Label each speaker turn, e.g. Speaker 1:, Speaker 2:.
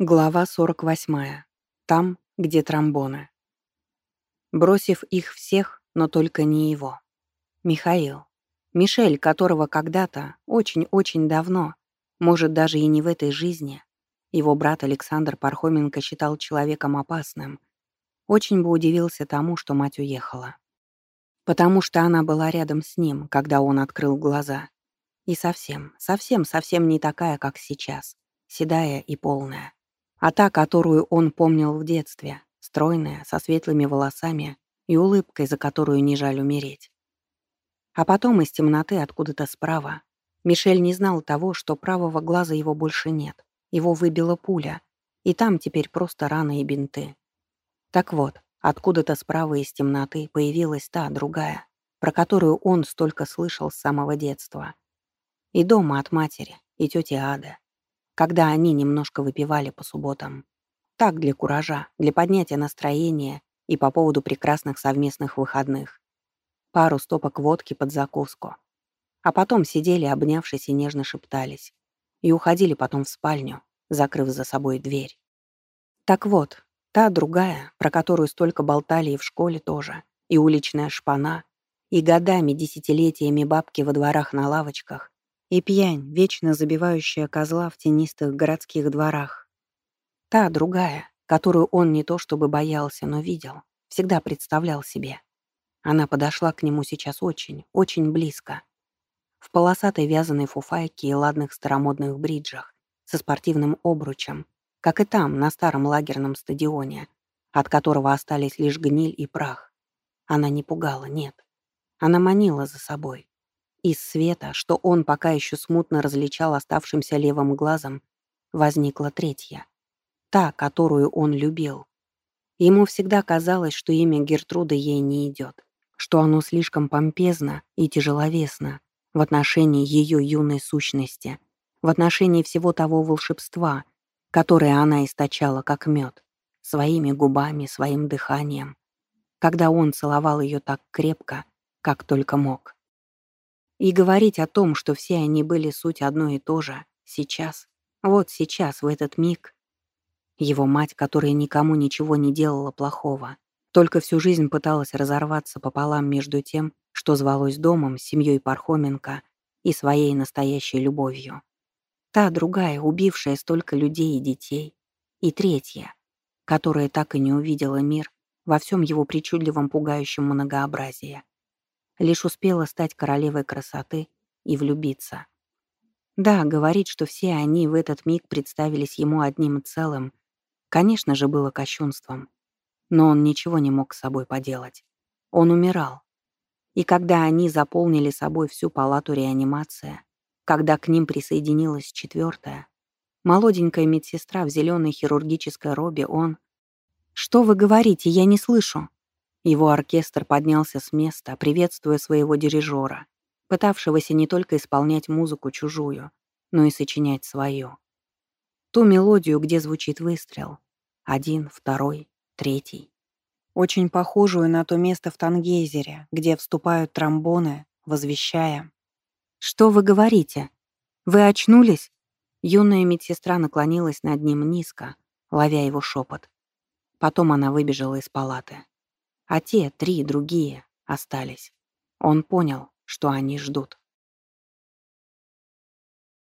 Speaker 1: Глава 48. Там, где тромбоны. Бросив их всех, но только не его. Михаил. Мишель, которого когда-то, очень-очень давно, может, даже и не в этой жизни, его брат Александр Пархоменко считал человеком опасным, очень бы удивился тому, что мать уехала. Потому что она была рядом с ним, когда он открыл глаза. И совсем, совсем, совсем не такая, как сейчас, седая и полная а та, которую он помнил в детстве, стройная, со светлыми волосами и улыбкой, за которую не жаль умереть. А потом из темноты откуда-то справа Мишель не знал того, что правого глаза его больше нет. Его выбила пуля, и там теперь просто раны и бинты. Так вот, откуда-то справа из темноты появилась та, другая, про которую он столько слышал с самого детства. И дома от матери, и тети Ады, когда они немножко выпивали по субботам. Так, для куража, для поднятия настроения и по поводу прекрасных совместных выходных. Пару стопок водки под закуску. А потом сидели, обнявшись и нежно шептались. И уходили потом в спальню, закрыв за собой дверь. Так вот, та другая, про которую столько болтали и в школе тоже, и уличная шпана, и годами, десятилетиями бабки во дворах на лавочках, и пьянь, вечно забивающая козла в тенистых городских дворах. Та другая, которую он не то чтобы боялся, но видел, всегда представлял себе. Она подошла к нему сейчас очень, очень близко. В полосатой вязаной фуфайке и ладных старомодных бриджах, со спортивным обручем, как и там, на старом лагерном стадионе, от которого остались лишь гниль и прах. Она не пугала, нет. Она манила за собой, из света, что он пока еще смутно различал оставшимся левым глазом, возникла третья. Та, которую он любил. Ему всегда казалось, что имя Гертруда ей не идет, что оно слишком помпезно и тяжеловесно в отношении ее юной сущности, в отношении всего того волшебства, которое она источала как мед, своими губами, своим дыханием, когда он целовал ее так крепко, как только мог. И говорить о том, что все они были суть одно и то же, сейчас, вот сейчас, в этот миг. Его мать, которая никому ничего не делала плохого, только всю жизнь пыталась разорваться пополам между тем, что звалось домом, семьей Пархоменко и своей настоящей любовью. Та другая, убившая столько людей и детей. И третья, которая так и не увидела мир во всем его причудливом пугающем многообразии лишь успела стать королевой красоты и влюбиться. Да, говорить, что все они в этот миг представились ему одним целым, конечно же, было кощунством. Но он ничего не мог с собой поделать. Он умирал. И когда они заполнили собой всю палату реанимации, когда к ним присоединилась четвертая, молоденькая медсестра в зеленой хирургической робе, он... «Что вы говорите? Я не слышу!» Его оркестр поднялся с места, приветствуя своего дирижера, пытавшегося не только исполнять музыку чужую, но и сочинять свою. Ту мелодию, где звучит выстрел. Один, второй, третий. Очень похожую на то место в Тангейзере, где вступают тромбоны, возвещая. «Что вы говорите? Вы очнулись?» Юная медсестра наклонилась над ним низко, ловя его шепот. Потом она выбежала из палаты а те, три другие, остались. Он понял, что они ждут.